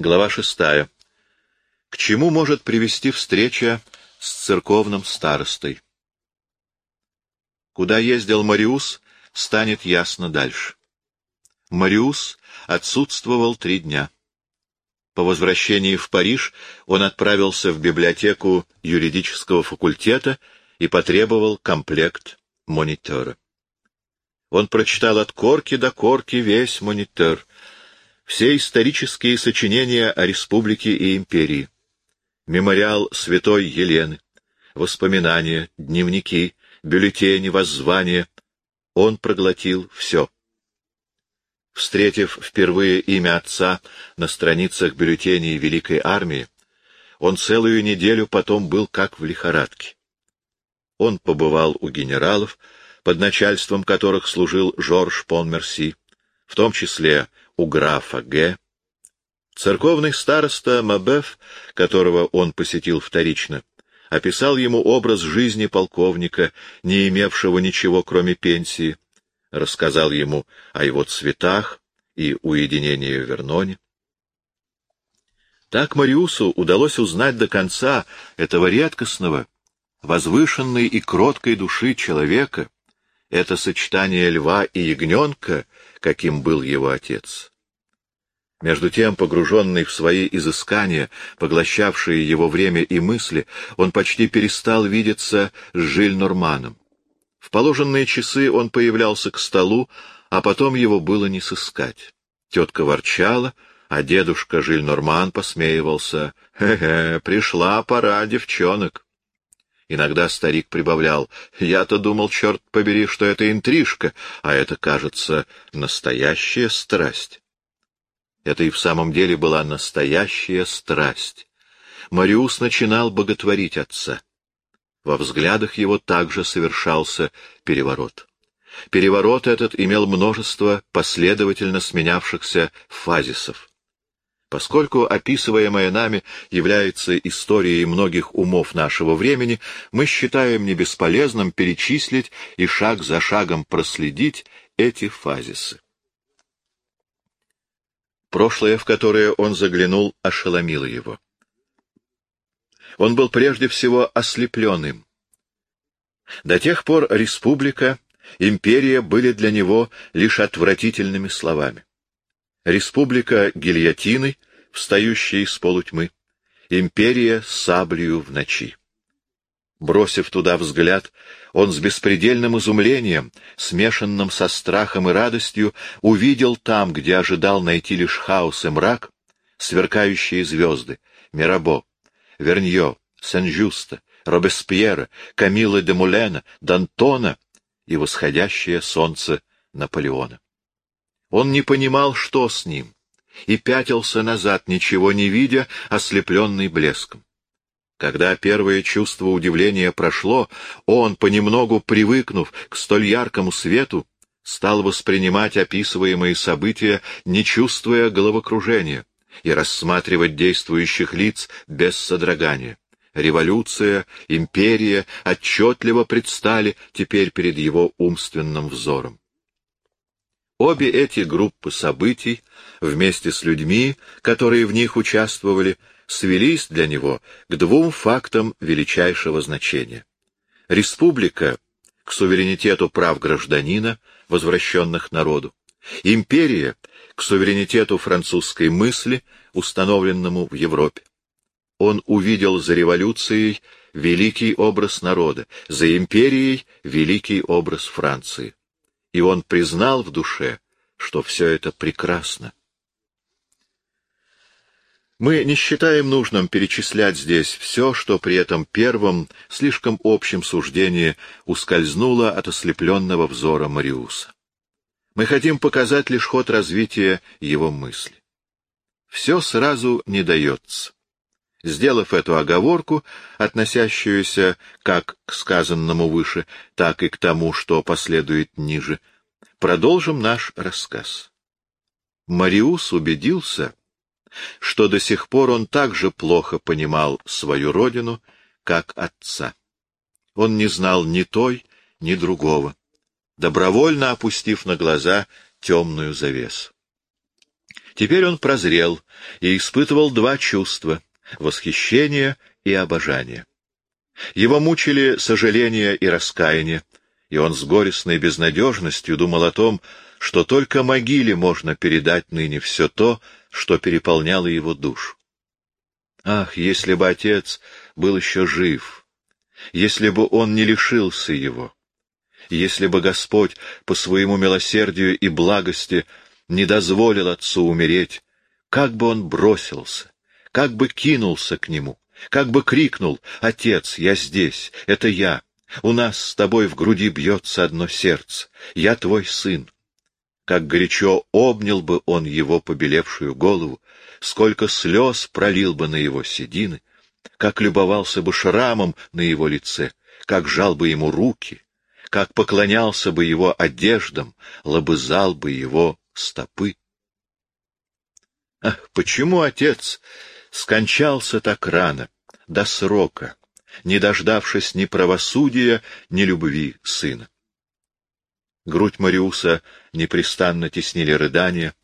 Глава шестая. К чему может привести встреча с церковным старостой? Куда ездил Мариус, станет ясно дальше. Мариус отсутствовал три дня. По возвращении в Париж он отправился в библиотеку юридического факультета и потребовал комплект монитора. Он прочитал от корки до корки весь монитор, все исторические сочинения о республике и империи, мемориал святой Елены, воспоминания, дневники, бюллетени, воззвания. Он проглотил все. Встретив впервые имя отца на страницах бюллетеней Великой Армии, он целую неделю потом был как в лихорадке. Он побывал у генералов, под начальством которых служил Жорж Понмерси, в том числе у графа Г. Церковный староста Мабеф, которого он посетил вторично, описал ему образ жизни полковника, не имевшего ничего, кроме пенсии, рассказал ему о его цветах и уединении в Верноне. Так Мариусу удалось узнать до конца этого редкостного, возвышенной и кроткой души человека, это сочетание льва и ягненка, каким был его отец. Между тем, погруженный в свои изыскания, поглощавшие его время и мысли, он почти перестал видеться с Жиль-Норманом. В положенные часы он появлялся к столу, а потом его было не сыскать. Тетка ворчала, а дедушка Жиль-Норман посмеивался. «Хе-хе, пришла пора девчонок». Иногда старик прибавлял, «Я-то думал, черт побери, что это интрижка, а это, кажется, настоящая страсть». Это и в самом деле была настоящая страсть. Мариус начинал боготворить отца. Во взглядах его также совершался переворот. Переворот этот имел множество последовательно сменявшихся фазисов. Поскольку описываемое нами является историей многих умов нашего времени, мы считаем не бесполезным перечислить и шаг за шагом проследить эти фазисы. Прошлое, в которое он заглянул, ошеломило его. Он был прежде всего ослепленным. До тех пор республика, империя были для него лишь отвратительными словами. Республика гильотиной, встающей из полутьмы, империя саблею в ночи. Бросив туда взгляд, он с беспредельным изумлением, смешанным со страхом и радостью, увидел там, где ожидал найти лишь хаос и мрак, сверкающие звезды — Мирабо, Верньо, Сен-Жюста, Робеспьера, Камила де Мулена, Д'Антона и восходящее солнце Наполеона. Он не понимал, что с ним, и пятился назад, ничего не видя, ослепленный блеском. Когда первое чувство удивления прошло, он, понемногу привыкнув к столь яркому свету, стал воспринимать описываемые события, не чувствуя головокружения, и рассматривать действующих лиц без содрогания. Революция, империя отчетливо предстали теперь перед его умственным взором. Обе эти группы событий, вместе с людьми, которые в них участвовали, свелись для него к двум фактам величайшего значения. Республика — к суверенитету прав гражданина, возвращенных народу. Империя — к суверенитету французской мысли, установленному в Европе. Он увидел за революцией великий образ народа, за империей — великий образ Франции. И он признал в душе, что все это прекрасно. Мы не считаем нужным перечислять здесь все, что при этом первом, слишком общем суждении ускользнуло от ослепленного взора Мариуса. Мы хотим показать лишь ход развития его мысли. Все сразу не дается. Сделав эту оговорку, относящуюся как к сказанному выше, так и к тому, что последует ниже, продолжим наш рассказ. Мариус убедился, что до сих пор он так же плохо понимал свою родину, как отца. Он не знал ни той, ни другого, добровольно опустив на глаза темную завесу. Теперь он прозрел и испытывал два чувства — восхищение и обожание. Его мучили сожаление и раскаяние, и он с горестной безнадежностью думал о том, что только могиле можно передать ныне все то, что переполняло его душу. Ах, если бы отец был еще жив, если бы он не лишился его, если бы Господь по своему милосердию и благости не дозволил отцу умереть, как бы он бросился, как бы кинулся к нему, как бы крикнул «Отец, я здесь, это я, у нас с тобой в груди бьется одно сердце, я твой сын». Как горячо обнял бы он его побелевшую голову, сколько слез пролил бы на его седины, как любовался бы шрамом на его лице, как жал бы ему руки, как поклонялся бы его одеждам, лобызал бы его стопы. Ах, почему отец скончался так рано, до срока, не дождавшись ни правосудия, ни любви сына? Грудь Мариуса непрестанно теснили рыдания,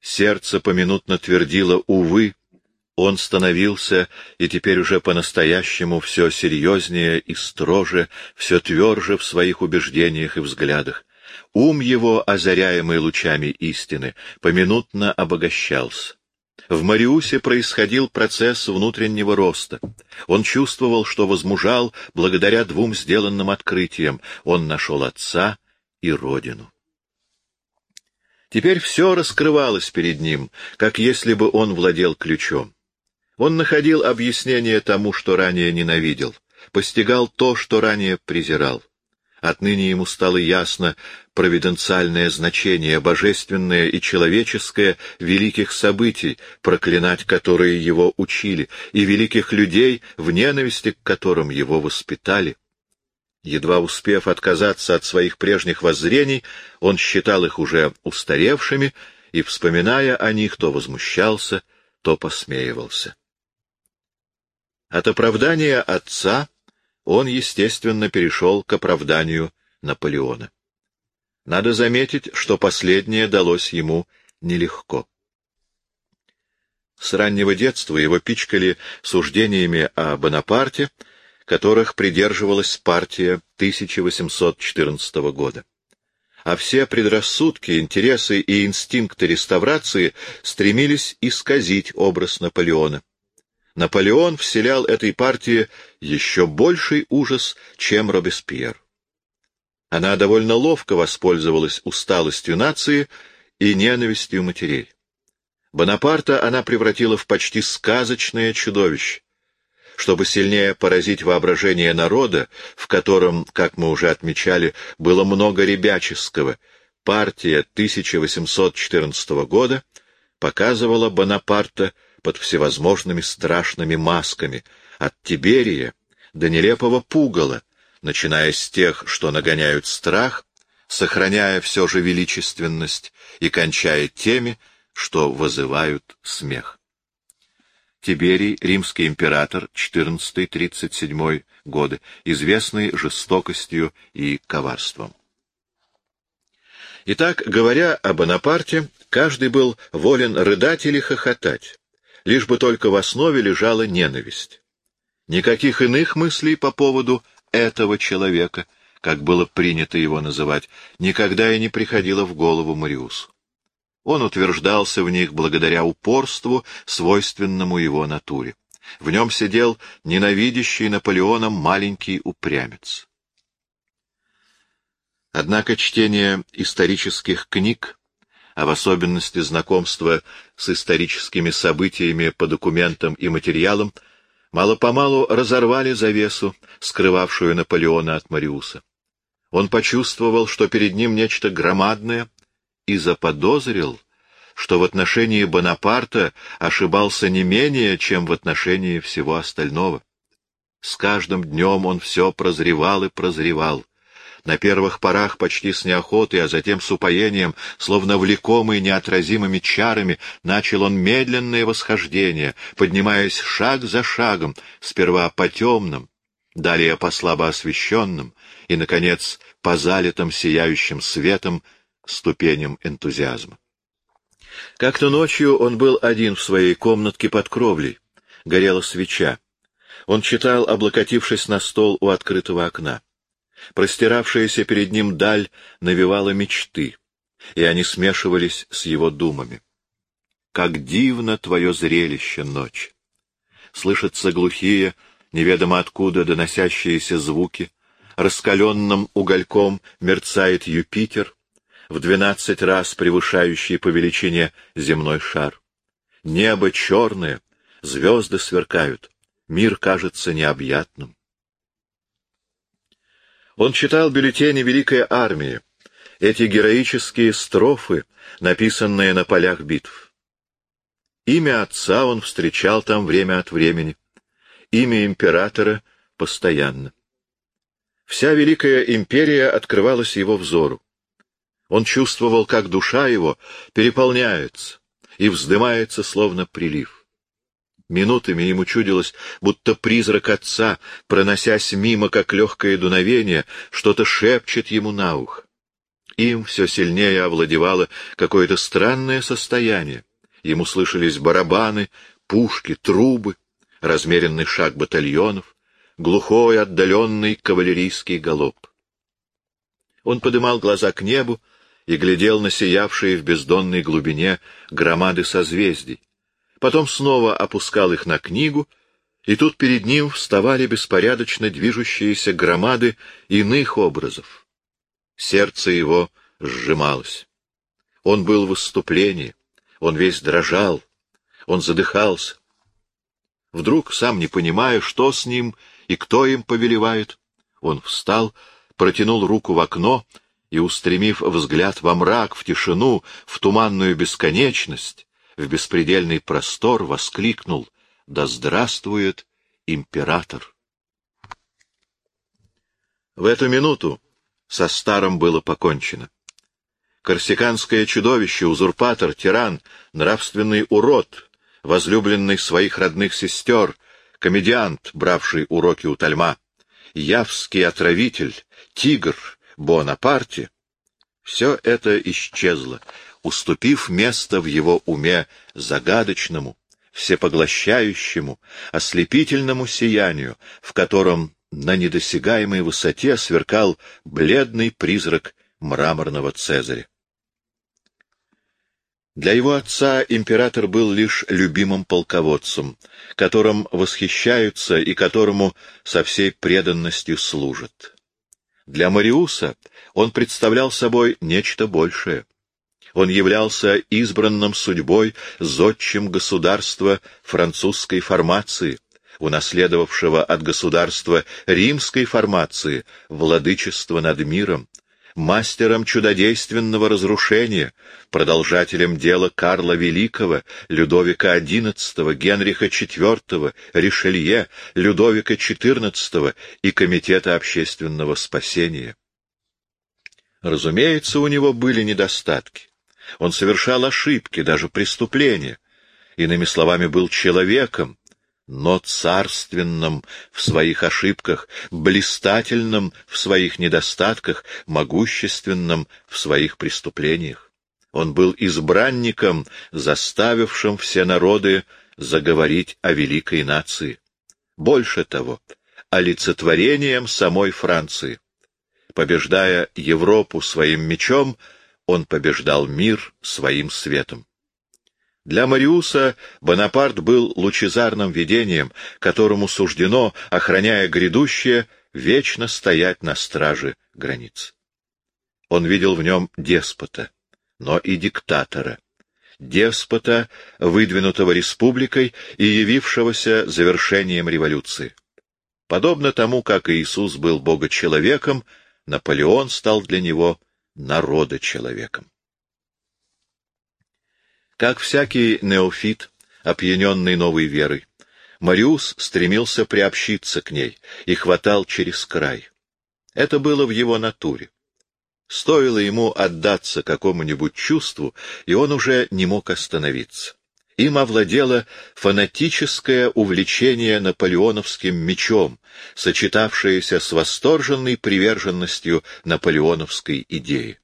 сердце поминутно твердило «увы», он становился, и теперь уже по-настоящему все серьезнее и строже, все тверже в своих убеждениях и взглядах. Ум его, озаряемый лучами истины, поминутно обогащался. В Мариусе происходил процесс внутреннего роста. Он чувствовал, что возмужал благодаря двум сделанным открытиям. Он нашел отца и родину. Теперь все раскрывалось перед ним, как если бы он владел ключом. Он находил объяснение тому, что ранее ненавидел, постигал то, что ранее презирал. Отныне ему стало ясно провиденциальное значение, божественное и человеческое, великих событий, проклинать которые его учили, и великих людей, в ненависти к которым его воспитали. Едва успев отказаться от своих прежних воззрений, он считал их уже устаревшими, и, вспоминая о них, то возмущался, то посмеивался. От оправдания отца он, естественно, перешел к оправданию Наполеона. Надо заметить, что последнее далось ему нелегко. С раннего детства его пичкали суждениями о Бонапарте, которых придерживалась партия 1814 года. А все предрассудки, интересы и инстинкты реставрации стремились исказить образ Наполеона. Наполеон вселял этой партии еще больший ужас, чем Робеспьер. Она довольно ловко воспользовалась усталостью нации и ненавистью матерей. Бонапарта она превратила в почти сказочное чудовище. Чтобы сильнее поразить воображение народа, в котором, как мы уже отмечали, было много ребяческого, партия 1814 года показывала Бонапарта под всевозможными страшными масками, от Тиберия до нелепого пугала, начиная с тех, что нагоняют страх, сохраняя все же величественность, и кончая теми, что вызывают смех. Тиберий, римский император, 14-37 годы, известный жестокостью и коварством. Итак, говоря о Бонапарте, каждый был волен рыдать или хохотать, лишь бы только в основе лежала ненависть. Никаких иных мыслей по поводу этого человека, как было принято его называть, никогда и не приходило в голову Мариусу. Он утверждался в них благодаря упорству, свойственному его натуре. В нем сидел ненавидящий Наполеоном маленький упрямец. Однако чтение исторических книг а в особенности знакомство с историческими событиями по документам и материалам, мало-помалу разорвали завесу, скрывавшую Наполеона от Мариуса. Он почувствовал, что перед ним нечто громадное, и заподозрил, что в отношении Бонапарта ошибался не менее, чем в отношении всего остального. С каждым днем он все прозревал и прозревал. На первых порах почти с неохотой, а затем с упоением, словно влекомый неотразимыми чарами, начал он медленное восхождение, поднимаясь шаг за шагом, сперва по темным, далее по слабо освещенным и, наконец, по залитым сияющим светом ступеням энтузиазма. Как-то ночью он был один в своей комнатке под кровлей. Горела свеча. Он читал, облокотившись на стол у открытого окна. Простиравшаяся перед ним даль навевала мечты, и они смешивались с его думами. Как дивно твое зрелище, ночь! Слышатся глухие, неведомо откуда доносящиеся звуки, раскаленным угольком мерцает Юпитер, в двенадцать раз превышающий по величине земной шар. Небо черное, звезды сверкают, мир кажется необъятным. Он читал бюллетени Великой Армии, эти героические строфы, написанные на полях битв. Имя отца он встречал там время от времени, имя императора — постоянно. Вся Великая Империя открывалась его взору. Он чувствовал, как душа его переполняется и вздымается, словно прилив. Минутами ему чудилось, будто призрак отца, проносясь мимо, как легкое дуновение, что-то шепчет ему на ухо. Им все сильнее овладевало какое-то странное состояние. Ему слышались барабаны, пушки, трубы, размеренный шаг батальонов, глухой отдаленный кавалерийский галоп. Он подымал глаза к небу, и глядел на сиявшие в бездонной глубине громады созвездий. Потом снова опускал их на книгу, и тут перед ним вставали беспорядочно движущиеся громады иных образов. Сердце его сжималось. Он был в выступлении, он весь дрожал, он задыхался. Вдруг, сам не понимая, что с ним и кто им повелевает, он встал, протянул руку в окно и, устремив взгляд во мрак, в тишину, в туманную бесконечность, в беспредельный простор, воскликнул «Да здравствует император!» В эту минуту со старым было покончено. Корсиканское чудовище, узурпатор, тиран, нравственный урод, возлюбленный своих родных сестер, комедиант, бравший уроки у Тальма, явский отравитель, тигр, Бонапарте, все это исчезло, уступив место в его уме загадочному, всепоглощающему, ослепительному сиянию, в котором на недосягаемой высоте сверкал бледный призрак мраморного Цезаря. Для его отца император был лишь любимым полководцем, которым восхищаются и которому со всей преданностью служат. Для Мариуса он представлял собой нечто большее. Он являлся избранным судьбой зодчим государства французской формации, унаследовавшего от государства римской формации владычество над миром, мастером чудодейственного разрушения, продолжателем дела Карла Великого, Людовика XI, Генриха IV, Ришелье, Людовика XIV и Комитета общественного спасения. Разумеется, у него были недостатки. Он совершал ошибки, даже преступления. Иными словами, был человеком, но царственным в своих ошибках, блистательным в своих недостатках, могущественным в своих преступлениях. Он был избранником, заставившим все народы заговорить о великой нации. Больше того, олицетворением самой Франции. Побеждая Европу своим мечом, он побеждал мир своим светом. Для Мариуса Бонапарт был лучезарным видением, которому суждено, охраняя грядущее, вечно стоять на страже границ. Он видел в нем деспота, но и диктатора. Деспота, выдвинутого республикой и явившегося завершением революции. Подобно тому, как Иисус был богочеловеком, Наполеон стал для него народочеловеком. Как всякий неофит, опьяненный новой верой, Мариус стремился приобщиться к ней и хватал через край. Это было в его натуре. Стоило ему отдаться какому-нибудь чувству, и он уже не мог остановиться. Им овладело фанатическое увлечение наполеоновским мечом, сочетавшееся с восторженной приверженностью наполеоновской идеи.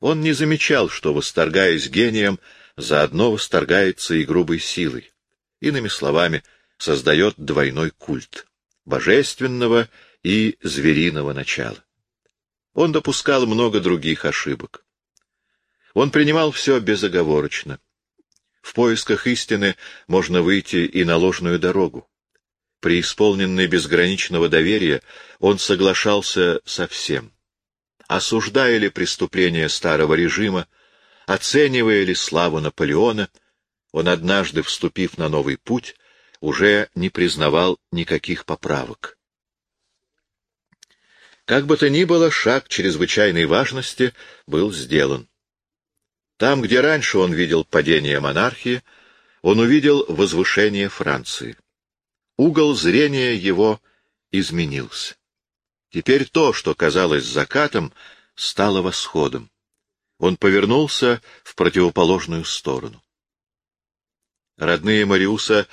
Он не замечал, что, восторгаясь гением, заодно восторгается и грубой силой. Иными словами, создает двойной культ — божественного и звериного начала. Он допускал много других ошибок. Он принимал все безоговорочно. В поисках истины можно выйти и на ложную дорогу. При исполненной безграничного доверия он соглашался со всем. Осуждая ли преступления старого режима, оценивая ли славу Наполеона, он однажды, вступив на новый путь, уже не признавал никаких поправок. Как бы то ни было, шаг чрезвычайной важности был сделан. Там, где раньше он видел падение монархии, он увидел возвышение Франции. Угол зрения его изменился. Теперь то, что казалось закатом, стало восходом. Он повернулся в противоположную сторону. Родные Мариуса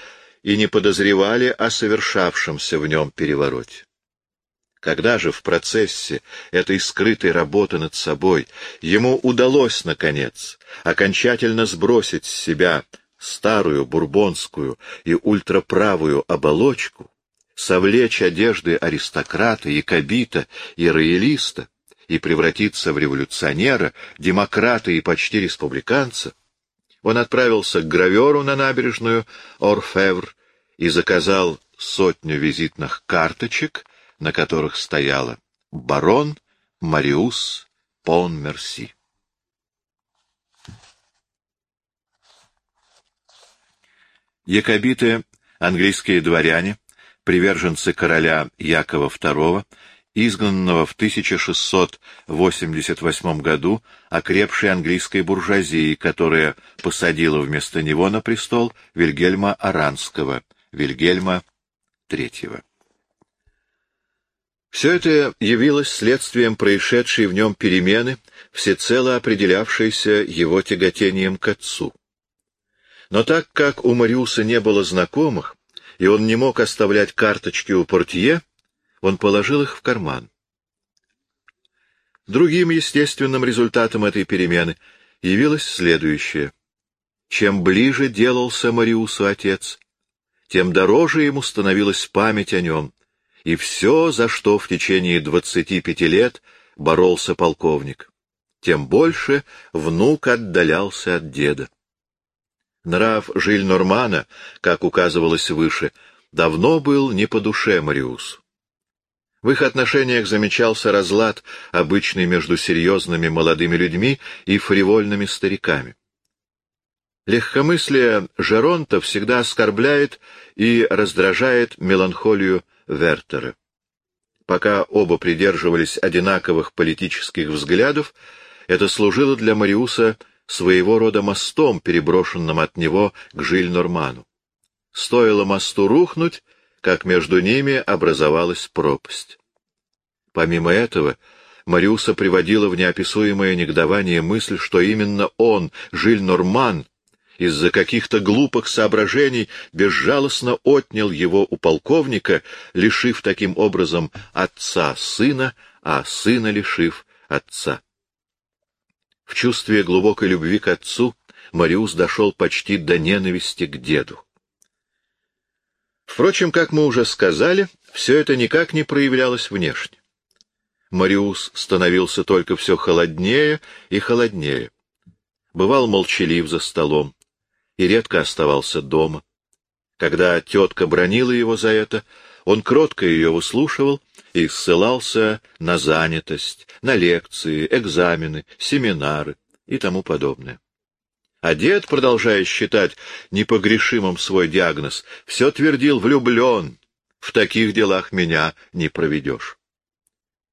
и не подозревали о совершавшемся в нем перевороте. Когда же в процессе этой скрытой работы над собой ему удалось, наконец, окончательно сбросить с себя старую бурбонскую и ультраправую оболочку, совлечь одежды аристократа, якобита и роялиста и превратиться в революционера, демократа и почти республиканца, он отправился к граверу на набережную Орфевр и заказал сотню визитных карточек, на которых стояло «Барон Мариус Пон Мерси». Якобиты, английские дворяне, приверженцы короля Якова II, изгнанного в 1688 году окрепшей английской буржуазии, которая посадила вместо него на престол Вильгельма Аранского, Вильгельма III. Все это явилось следствием происшедшей в нем перемены, всецело определявшейся его тяготением к отцу. Но так как у Мариуса не было знакомых, и он не мог оставлять карточки у портье, он положил их в карман. Другим естественным результатом этой перемены явилось следующее. Чем ближе делался Мариусу отец, тем дороже ему становилась память о нем, и все, за что в течение двадцати пяти лет боролся полковник, тем больше внук отдалялся от деда. Нрав Жиль-Нормана, как указывалось выше, давно был не по душе Мариусу. В их отношениях замечался разлад, обычный между серьезными молодыми людьми и фривольными стариками. Легкомыслие Жеронта всегда оскорбляет и раздражает меланхолию Вертера. Пока оба придерживались одинаковых политических взглядов, это служило для Мариуса своего рода мостом, переброшенным от него к Жиль-Норману. Стоило мосту рухнуть, как между ними образовалась пропасть. Помимо этого, Мариуса приводила в неописуемое негодование мысль, что именно он, Жиль-Норман, из-за каких-то глупых соображений безжалостно отнял его у полковника, лишив таким образом отца сына, а сына лишив отца. В чувстве глубокой любви к отцу Мариус дошел почти до ненависти к деду. Впрочем, как мы уже сказали, все это никак не проявлялось внешне. Мариус становился только все холоднее и холоднее. Бывал молчалив за столом и редко оставался дома. Когда тетка бронила его за это, он кротко ее выслушивал и ссылался на занятость, на лекции, экзамены, семинары и тому подобное. А дед, продолжая считать непогрешимым свой диагноз, все твердил «влюблен». В таких делах меня не проведешь.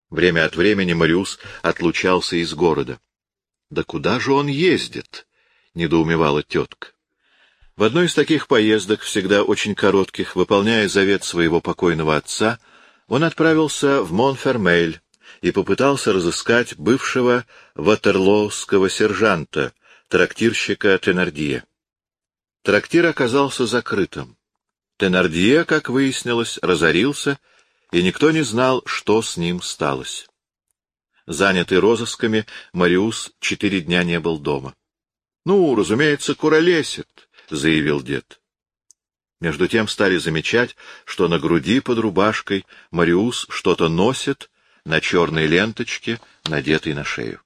Время от времени Мариус отлучался из города. — Да куда же он ездит? — недоумевала тетка. В одной из таких поездок, всегда очень коротких, выполняя завет своего покойного отца, он отправился в Монфермейль и попытался разыскать бывшего ватерлоуского сержанта, трактирщика Тенардье. Трактир оказался закрытым. Тенардье, как выяснилось, разорился, и никто не знал, что с ним сталось. Занятый розысками, Мариус четыре дня не был дома. — Ну, разумеется, куролесит, — заявил дед. Между тем стали замечать, что на груди под рубашкой Мариус что-то носит на черной ленточке, надетой на шею.